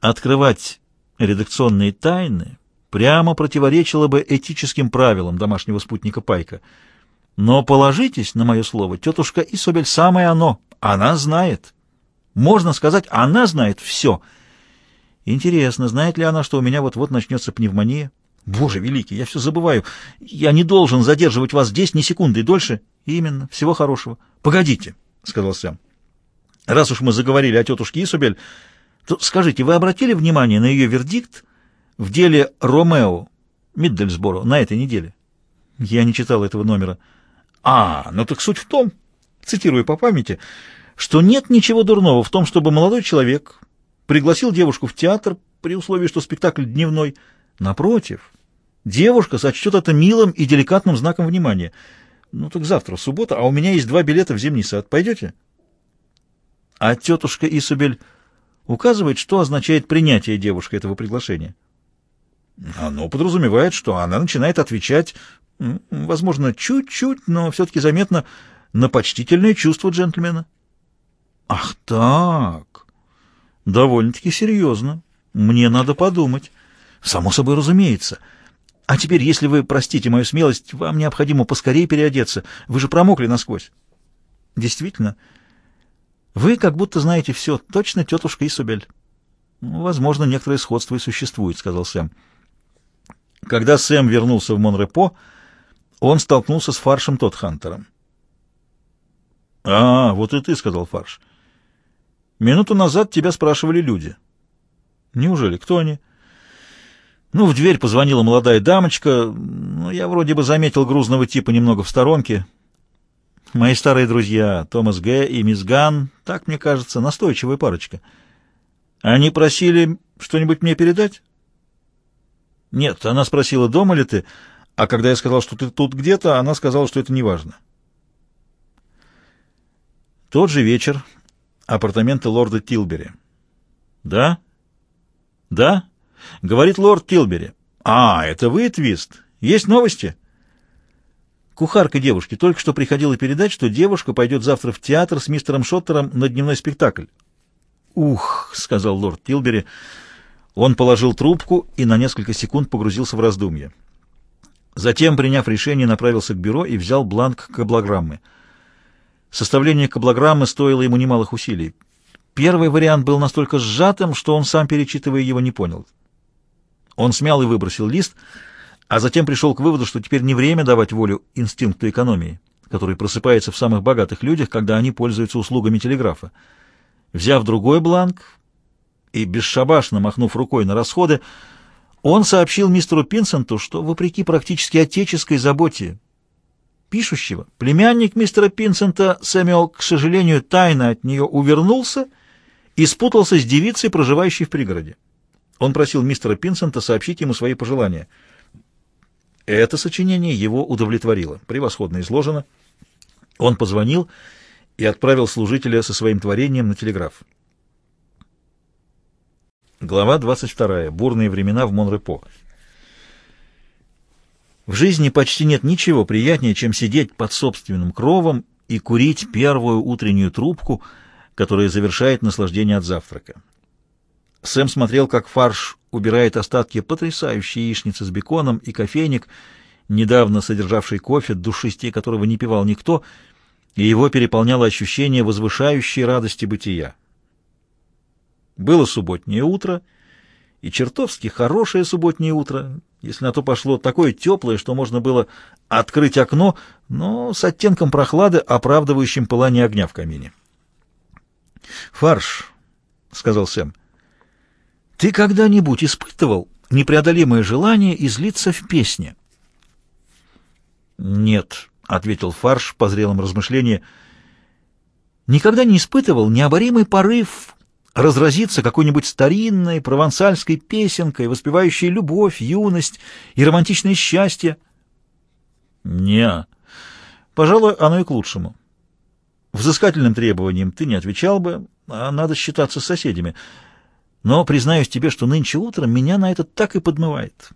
Открывать редакционные тайны прямо противоречило бы этическим правилам домашнего спутника Пайка. Но положитесь на мое слово, тетушка Исобель самое оно. Она знает. Можно сказать, она знает все. Интересно, знает ли она, что у меня вот-вот начнется пневмония? Боже великий, я все забываю. Я не должен задерживать вас здесь ни секунды дольше. Именно. Всего хорошего. Погодите, — сказал Сэм. Раз уж мы заговорили о тетушке Исубель, то скажите, вы обратили внимание на ее вердикт в деле Ромео Миддельсборо на этой неделе? Я не читал этого номера. А, ну так суть в том, цитирую по памяти, что нет ничего дурного в том, чтобы молодой человек пригласил девушку в театр при условии, что спектакль дневной. Напротив, девушка сочтет это милым и деликатным знаком внимания. Ну так завтра, суббота, а у меня есть два билета в зимний сад. Пойдете? А тетушка Исубель указывает, что означает принятие девушкой этого приглашения. Оно подразумевает, что она начинает отвечать, возможно, чуть-чуть, но все-таки заметно, на почтительное чувство джентльмена. Ах так! Довольно-таки серьезно. Мне надо подумать. Само собой разумеется. А теперь, если вы простите мою смелость, вам необходимо поскорее переодеться. Вы же промокли насквозь. Действительно, вы как будто знаете все, точно тетушка Исубель. Ну, возможно, некоторое сходство и существует, сказал Сэм. Когда Сэм вернулся в Монрепо, он столкнулся с Фаршем Тодхантером. «А, вот и ты», — сказал Фарш. «Минуту назад тебя спрашивали люди». «Неужели? Кто они?» Ну, в дверь позвонила молодая дамочка. Ну, я вроде бы заметил грузного типа немного в сторонке. Мои старые друзья, Томас Г. и мисс Ган, так мне кажется, настойчивая парочка. Они просили что-нибудь мне передать? Нет, она спросила, дома ли ты, а когда я сказал, что ты тут где-то, она сказала, что это не важно. Тот же вечер. Апартаменты лорда Тилбери. Да? Да? Говорит лорд Тилбери. А, это вы, Твист? Есть новости? Кухарка девушки только что приходила передать, что девушка пойдет завтра в театр с мистером Шоттером на дневной спектакль. «Ух!» — сказал лорд Тилбери. Он положил трубку и на несколько секунд погрузился в раздумье. Затем, приняв решение, направился к бюро и взял бланк каблограммы. Составление каблограммы стоило ему немалых усилий. Первый вариант был настолько сжатым, что он сам, перечитывая его, не понял. Он смял и выбросил лист, а затем пришел к выводу, что теперь не время давать волю инстинкту экономии, который просыпается в самых богатых людях, когда они пользуются услугами телеграфа. Взяв другой бланк и бесшабашно махнув рукой на расходы, он сообщил мистеру Пинсенту, что, вопреки практически отеческой заботе пишущего, племянник мистера Пинсента Сэмюэл, к сожалению, тайно от нее увернулся и спутался с девицей, проживающей в пригороде. Он просил мистера Пинсента сообщить ему свои пожелания. Это сочинение его удовлетворило. Превосходно изложено. Он позвонил и отправил служителя со своим творением на телеграф. Глава 22. Бурные времена в Монрепо. В жизни почти нет ничего приятнее, чем сидеть под собственным кровом и курить первую утреннюю трубку, которая завершает наслаждение от завтрака. Сэм смотрел, как фарш убирает остатки потрясающей яичницы с беконом и кофейник, недавно содержавший кофе, душистее которого не пивал никто, и его переполняло ощущение возвышающей радости бытия. Было субботнее утро, и чертовски хорошее субботнее утро, если на то пошло такое теплое, что можно было открыть окно, но с оттенком прохлады, оправдывающим пылание огня в камине. «Фарш», — сказал Сэм, ты когда-нибудь испытывал непреодолимое желание излиться в песне? Нет, ответил Фарш по зрелым размышлениям. Никогда не испытывал необоримый порыв разразиться какой-нибудь старинной провансальской песенкой, воспевающей любовь, юность и романтичное счастье? Не. Пожалуй, оно и к лучшему. Взыскательным требованиям ты не отвечал бы, а надо считаться с соседями. Но признаюсь тебе, что нынче утром меня на это так и подмывает.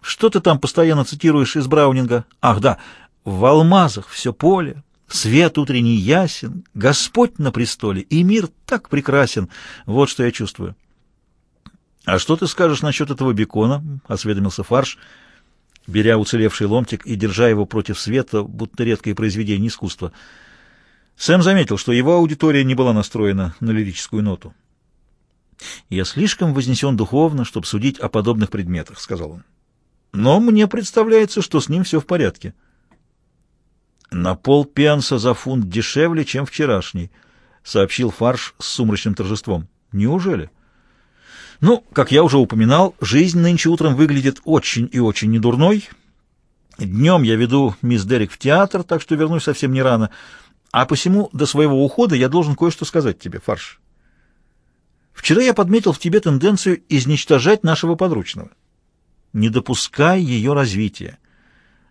Что ты там постоянно цитируешь из Браунинга? Ах, да, в алмазах все поле, свет утренний ясен, Господь на престоле, и мир так прекрасен. Вот что я чувствую. «А что ты скажешь насчет этого бекона?» — осведомился Фарш, беря уцелевший ломтик и держа его против света, будто редкое произведение искусства. Сэм заметил, что его аудитория не была настроена на лирическую ноту. «Я слишком вознесен духовно, чтобы судить о подобных предметах», — сказал он. «Но мне представляется, что с ним все в порядке». «На пол пенса за фунт дешевле, чем вчерашний», — сообщил Фарш с сумрачным торжеством. «Неужели?» «Ну, как я уже упоминал, жизнь нынче утром выглядит очень и очень недурной. Днем я веду мисс Дерек в театр, так что вернусь совсем не рано. А посему до своего ухода я должен кое-что сказать тебе, Фарш. Вчера я подметил в тебе тенденцию изничтожать нашего подручного. Не допускай ее развития.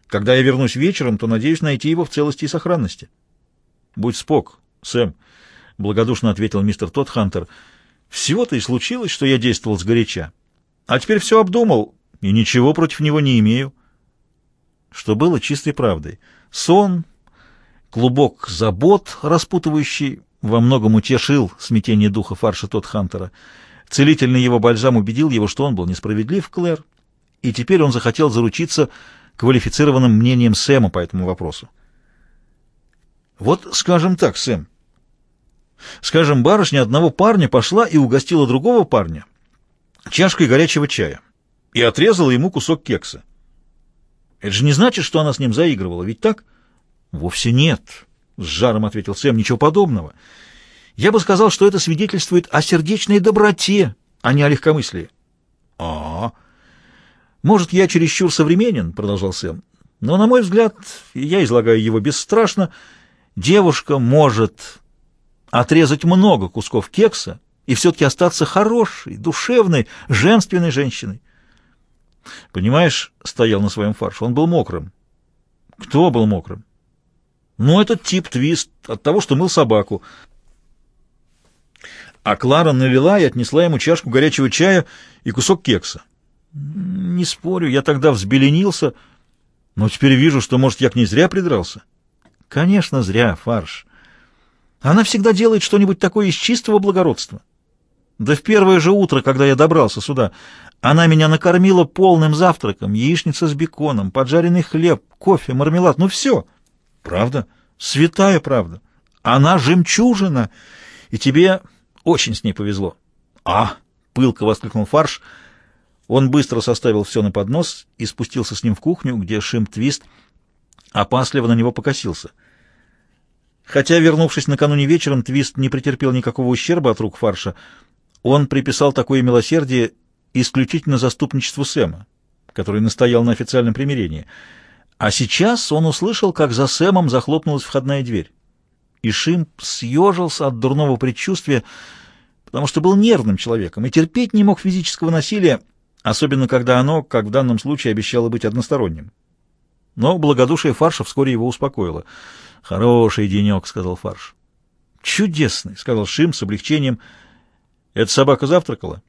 Когда я вернусь вечером, то надеюсь найти его в целости и сохранности. — Будь спок, Сэм, — благодушно ответил мистер Тодхантер. — Всего-то и случилось, что я действовал сгоряча. А теперь все обдумал, и ничего против него не имею. Что было чистой правдой. Сон, клубок забот, распутывающий, во многом утешил смятение духа фарша Тодхантера. Целительный его бальзам убедил его, что он был несправедлив, Клэр, и теперь он захотел заручиться квалифицированным мнением Сэма по этому вопросу. Вот скажем так, Сэм. Скажем, барышня одного парня пошла и угостила другого парня чашкой горячего чая и отрезала ему кусок кекса. Это же не значит, что она с ним заигрывала, ведь так? Вовсе нет, с жаром ответил Сэм, ничего подобного. Я бы сказал, что это свидетельствует о сердечной доброте, а не о легкомыслии. А, -а, -а. «Может, я чересчур современен», — продолжал Сэм, «но, на мой взгляд, я излагаю его бесстрашно, девушка может отрезать много кусков кекса и все-таки остаться хорошей, душевной, женственной женщиной». «Понимаешь», — стоял на своем фарше, — он был мокрым. «Кто был мокрым?» «Ну, этот тип твист от того, что мыл собаку». А Клара налила и отнесла ему чашку горячего чая и кусок кекса. Не спорю, я тогда взбеленился, но теперь вижу, что, может, я к ней зря придрался. Конечно, зря, фарш. Она всегда делает что-нибудь такое из чистого благородства. Да в первое же утро, когда я добрался сюда, она меня накормила полным завтраком, яичница с беконом, поджаренный хлеб, кофе, мармелад, ну все. Правда? Святая правда. Она жемчужина, и тебе очень с ней повезло. А, пылко воскликнул Фарш, — он быстро составил все на поднос и спустился с ним в кухню, где Шим Твист опасливо на него покосился. Хотя, вернувшись накануне вечером, Твист не претерпел никакого ущерба от рук фарша, он приписал такое милосердие исключительно заступничеству Сэма, который настоял на официальном примирении. А сейчас он услышал, как за Сэмом захлопнулась входная дверь. И Шим съежился от дурного предчувствия, потому что был нервным человеком и терпеть не мог физического насилия, особенно когда оно, как в данном случае, обещало быть односторонним. Но благодушие Фарша вскоре его успокоило. «Хороший денек», — сказал Фарш. «Чудесный», — сказал Шим с облегчением. «Эта собака завтракала?»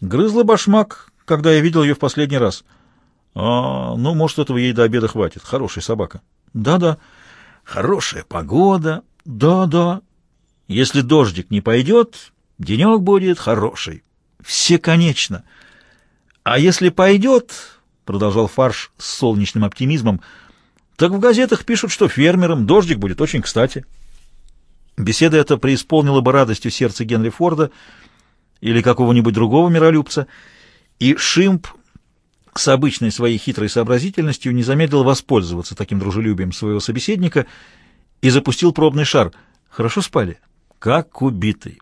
«Грызла башмак, когда я видел ее в последний раз». «А, ну, может, этого ей до обеда хватит. Хорошая собака». «Да-да». «Хорошая погода». «Да-да». «Если дождик не пойдет, денек будет хороший». «Все конечно». А если пойдет, — продолжал Фарш с солнечным оптимизмом, — так в газетах пишут, что фермерам дождик будет очень кстати. Беседа эта преисполнила бы радостью сердце Генри Форда или какого-нибудь другого миролюбца, и Шимп с обычной своей хитрой сообразительностью не замедлил воспользоваться таким дружелюбием своего собеседника и запустил пробный шар. Хорошо спали? Как убитый.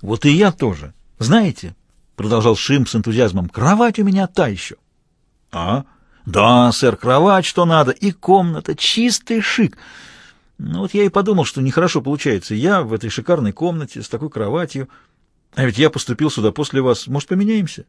Вот и я тоже. Знаете, — продолжал Шим с энтузиазмом. «Кровать у меня та еще». «А? Да, сэр, кровать что надо, и комната, чистый шик. Ну вот я и подумал, что нехорошо получается. Я в этой шикарной комнате с такой кроватью. А ведь я поступил сюда после вас. Может, поменяемся?»